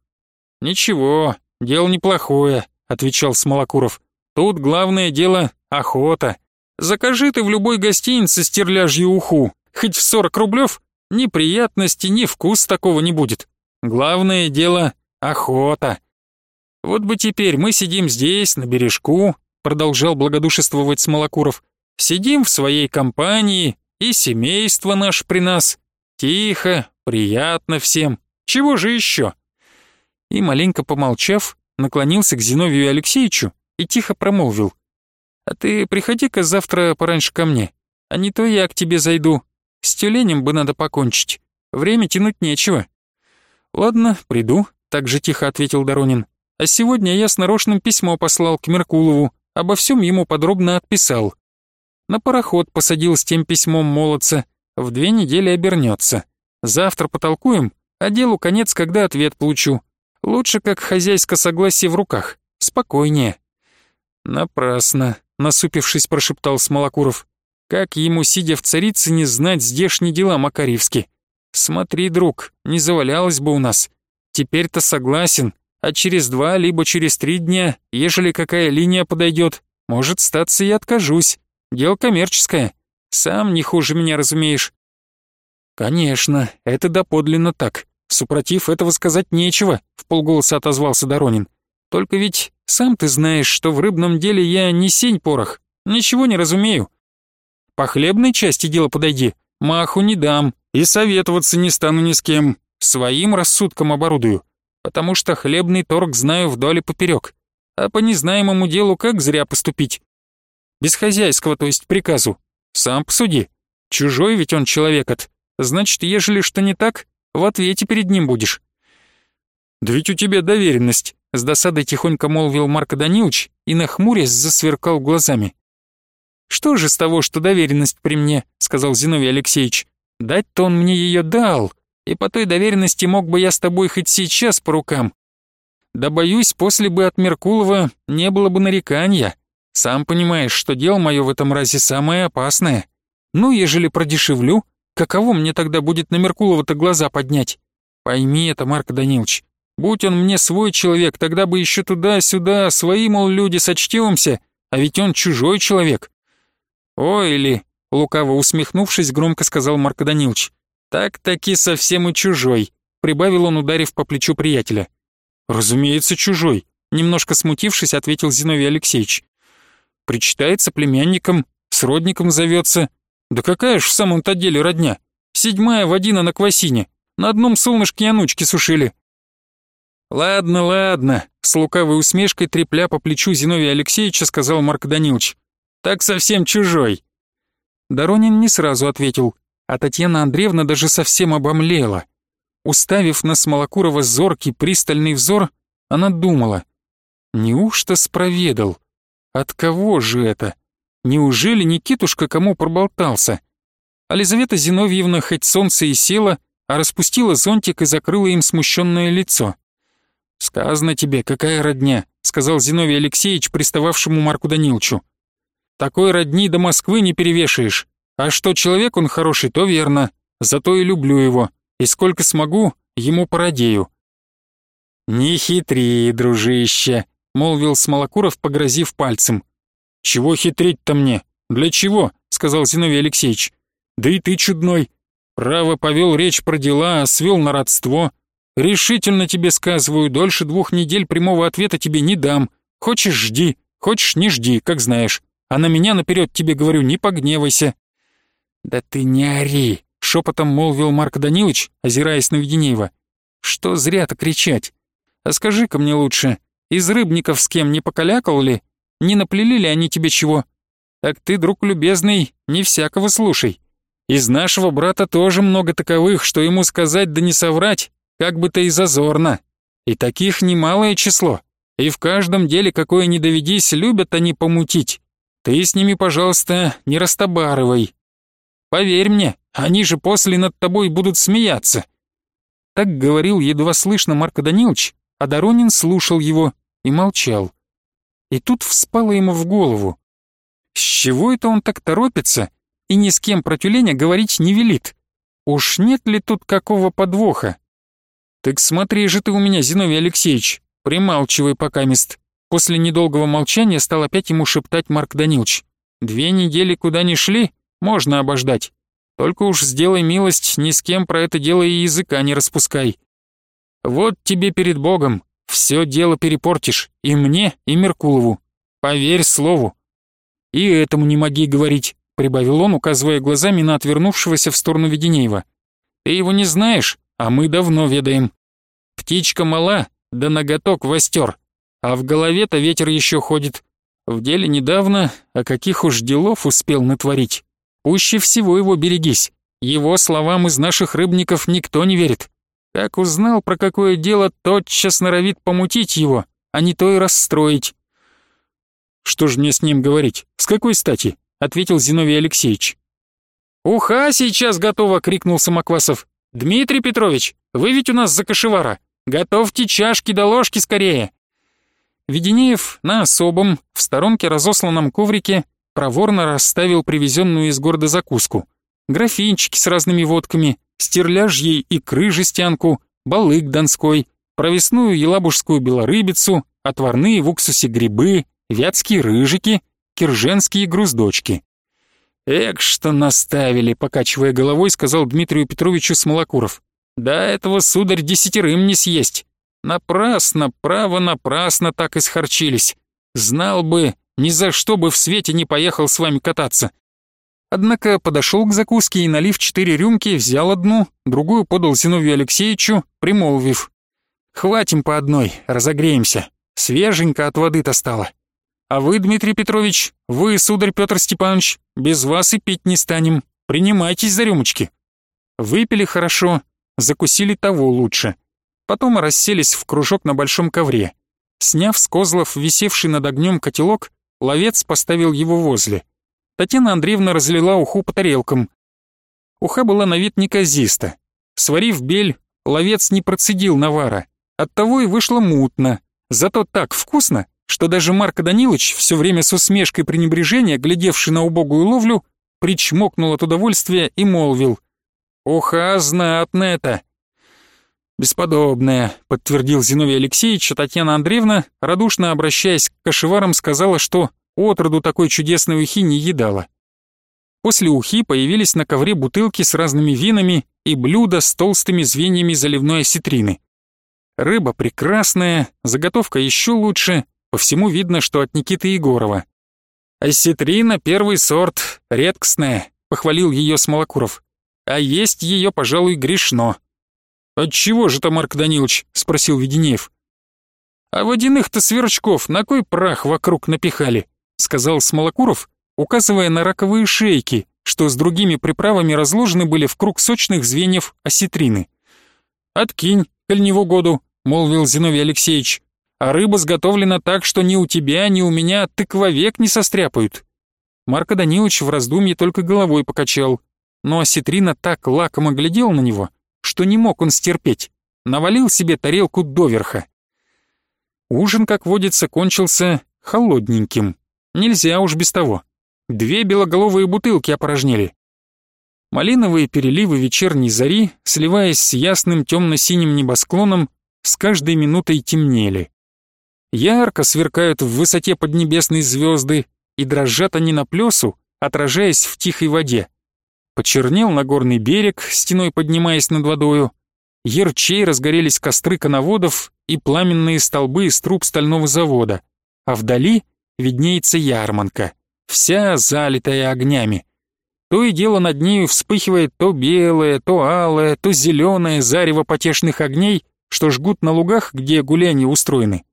Ничего, дело неплохое, отвечал Смолокуров. Тут главное дело — охота. Закажи ты в любой гостинице стерляжью уху, хоть в сорок рублев, ни приятности, ни вкус такого не будет. Главное дело — охота. Вот бы теперь мы сидим здесь, на бережку, продолжал благодушествовать Смолокуров. «Сидим в своей компании, и семейство наше при нас. Тихо, приятно всем. Чего же еще?» И, маленько помолчав, наклонился к Зиновию Алексеевичу и тихо промолвил. «А ты приходи-ка завтра пораньше ко мне, а не то я к тебе зайду. С тюленем бы надо покончить. Время тянуть нечего». «Ладно, приду», — так же тихо ответил Доронин. «А сегодня я с нарочным письмо послал к Меркулову, обо всем ему подробно отписал. На пароход посадил с тем письмом молодца, в две недели обернется. Завтра потолкуем, а делу конец, когда ответ получу. Лучше как хозяйское согласие в руках, спокойнее. Напрасно, насупившись, прошептал Смолокуров. Как ему, сидя в царице, не знать здешние дела Макаревски? Смотри, друг, не завалялось бы у нас. Теперь-то согласен, а через два либо через три дня, ежели какая линия подойдет, может, статься и откажусь. Дело коммерческое. Сам не хуже меня разумеешь». «Конечно, это доподлинно так. Супротив этого сказать нечего», — в полголоса отозвался Доронин. «Только ведь сам ты знаешь, что в рыбном деле я не сень-порох, ничего не разумею. По хлебной части дела подойди, маху не дам и советоваться не стану ни с кем, своим рассудком оборудую потому что хлебный торг знаю вдоль и поперек, а по незнаемому делу как зря поступить? Без хозяйского, то есть приказу. Сам посуди. Чужой ведь он человек от. Значит, ежели что не так, в ответе перед ним будешь. Да ведь у тебя доверенность, с досадой тихонько молвил Марко Данилович и нахмурясь засверкал глазами. «Что же с того, что доверенность при мне?» — сказал Зиновий Алексеевич. «Дать-то он мне ее дал, и по той доверенности мог бы я с тобой хоть сейчас по рукам. Да боюсь, после бы от Меркулова не было бы нарекания. Сам понимаешь, что дело мое в этом разе самое опасное. Ну, ежели продешевлю, каково мне тогда будет на Меркулова-то глаза поднять? Пойми это, Марк Данилович. Будь он мне свой человек, тогда бы еще туда-сюда, свои, мол, люди, сочтемся, а ведь он чужой человек. Ой, или, лукаво усмехнувшись, громко сказал Марк Данилович, Так-таки совсем и чужой, прибавил он, ударив по плечу приятеля. Разумеется, чужой, немножко смутившись, ответил Зиновий Алексеевич. Причитается племянником, сродником зовется. Да какая ж в самом-то деле родня? Седьмая водина на квасине. На одном солнышке янучки сушили. «Ладно, ладно», — с лукавой усмешкой трепля по плечу Зиновия Алексеевича сказал Марк Данилович. «Так совсем чужой». Доронин не сразу ответил, а Татьяна Андреевна даже совсем обомлела. Уставив на Смолокурова зоркий пристальный взор, она думала, неужто спроведал? От кого же это? Неужели Никитушка кому проболтался? А Лизавета Зиновьевна хоть солнце и села, а распустила зонтик и закрыла им смущенное лицо. «Сказано тебе, какая родня», — сказал Зиновий Алексеевич, пристававшему Марку Данилчу. «Такой родни до Москвы не перевешаешь. А что человек он хороший, то верно. Зато и люблю его. И сколько смогу, ему породею». «Не хитри, дружище», — молвил Смолокуров, погрозив пальцем. «Чего хитрить-то мне? Для чего?» — сказал Зиновий Алексеевич. «Да и ты чудной. Право повел речь про дела, а свел на родство. Решительно тебе сказываю, дольше двух недель прямого ответа тебе не дам. Хочешь — жди, хочешь — не жди, как знаешь. А на меня наперед тебе говорю, не погневайся». «Да ты не ори», — шепотом молвил Марк Данилович, озираясь на Веденеева. «Что зря-то кричать? А скажи-ка мне лучше, из рыбников с кем не покалякал ли? Не наплели ли они тебе чего? Так ты, друг любезный, не всякого слушай. Из нашего брата тоже много таковых, что ему сказать да не соврать, как бы то и зазорно. И таких немалое число. И в каждом деле, какое ни доведись, любят они помутить. Ты с ними, пожалуйста, не растобарывай. Поверь мне, они же после над тобой будут смеяться». Так говорил едва слышно Марко Данилович, а Доронин слушал его и молчал. И тут вспало ему в голову. С чего это он так торопится и ни с кем про тюленя говорить не велит? Уж нет ли тут какого подвоха? «Так смотри же ты у меня, Зиновий Алексеевич, прималчивай покамест». После недолгого молчания стал опять ему шептать Марк Данилович. «Две недели куда ни шли, можно обождать. Только уж сделай милость, ни с кем про это дело и языка не распускай. Вот тебе перед Богом, все дело перепортишь, и мне, и Меркулову. Поверь слову. И этому не моги говорить», — прибавил он, указывая глазами на отвернувшегося в сторону Веденеева. «Ты его не знаешь, а мы давно ведаем. Птичка мала, да ноготок востер, а в голове-то ветер еще ходит. В деле недавно, а каких уж делов успел натворить. Пуще всего его берегись. Его словам из наших рыбников никто не верит. Как узнал, про какое дело, тотчас норовит помутить его, а не то и расстроить. «Что же мне с ним говорить? С какой стати?» — ответил Зиновий Алексеевич. «Уха сейчас готова!» — крикнул Самоквасов. «Дмитрий Петрович, вы ведь у нас за кошевара. Готовьте чашки да ложки скорее!» Веденеев на особом, в сторонке разосланном коврике, проворно расставил привезенную из города закуску. Графинчики с разными водками, стерляжьей икры жестянку, балык донской, провесную елабужскую белорыбицу, отварные в уксусе грибы, вятские рыжики, кирженские груздочки. «Эк, что наставили!» — покачивая головой, сказал Дмитрию Петровичу Смолокуров. «Да этого, сударь, десятерым не съесть. Напрасно, право, напрасно так исхорчились. Знал бы, ни за что бы в свете не поехал с вами кататься». Однако подошел к закуске и, налив четыре рюмки, взял одну, другую подал Зиновию Алексеевичу, примолвив. «Хватим по одной, разогреемся. Свеженько от воды-то стало. А вы, Дмитрий Петрович, вы, сударь Петр Степанович, без вас и пить не станем. Принимайтесь за рюмочки. Выпили хорошо, закусили того лучше. Потом расселись в кружок на большом ковре. Сняв с козлов висевший над огнем котелок, ловец поставил его возле. Татьяна Андреевна разлила уху по тарелкам. Уха была на вид неказиста. Сварив бель, ловец не процедил навара. Оттого и вышло мутно. Зато так вкусно, что даже Марко Данилович, все время с усмешкой пренебрежения, глядевший на убогую ловлю, причмокнул от удовольствия и молвил. «Уха, знатно это!» «Бесподобная», — подтвердил Зиновий Алексеевич, а Татьяна Андреевна, радушно обращаясь к кошеварам, сказала, что отроду такой чудесной ухи не едала. После ухи появились на ковре бутылки с разными винами и блюдо с толстыми звеньями заливной осетрины. Рыба прекрасная, заготовка еще лучше, по всему видно, что от Никиты Егорова. «Осетрина первый сорт, редкостная», — похвалил ее Смолокуров. «А есть ее, пожалуй, грешно». «Отчего же-то, Марк Данилович?» — спросил Веденеев. «А водяных-то сверчков на кой прах вокруг напихали?» — сказал Смолокуров, указывая на раковые шейки, что с другими приправами разложены были в круг сочных звеньев осетрины. «Откинь, коль не в угоду», — молвил Зиновий Алексеевич а рыба сготовлена так, что ни у тебя, ни у меня тыквовек не состряпают». Марко Данилович в раздумье только головой покачал, но осетрина так лакомо глядел на него, что не мог он стерпеть, навалил себе тарелку доверха. Ужин, как водится, кончился холодненьким. Нельзя уж без того. Две белоголовые бутылки опорожнели. Малиновые переливы вечерней зари, сливаясь с ясным темно-синим небосклоном, с каждой минутой темнели. Ярко сверкают в высоте поднебесной звезды, и дрожат они на плесу, отражаясь в тихой воде. Почернел Нагорный берег, стеной поднимаясь над водою. Ярчей разгорелись костры коноводов и пламенные столбы из труб стального завода, а вдали виднеется ярманка, вся залитая огнями. То и дело над нею вспыхивает то белое, то алое, то зеленое зарево потешных огней, что жгут на лугах, где гуляния устроены.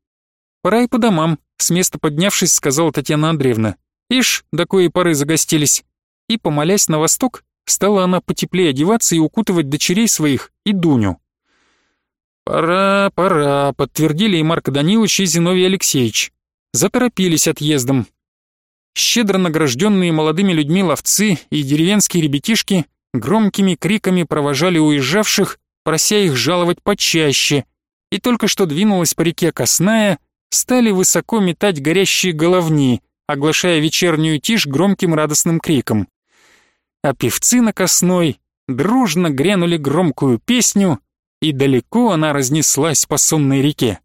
«Пора и по домам», — с места поднявшись, сказала Татьяна Андреевна. «Ишь, до коей поры загостились». И, помолясь на восток, стала она потеплее одеваться и укутывать дочерей своих и Дуню. «Пора, пора», — подтвердили и Марк Данилович, и Зиновий Алексеевич. Заторопились отъездом. Щедро награжденные молодыми людьми ловцы и деревенские ребятишки громкими криками провожали уезжавших, прося их жаловать почаще, и только что двинулась по реке Косная, стали высоко метать горящие головни, оглашая вечернюю тишь громким радостным криком. А певцы на косной дружно грянули громкую песню, и далеко она разнеслась по сонной реке.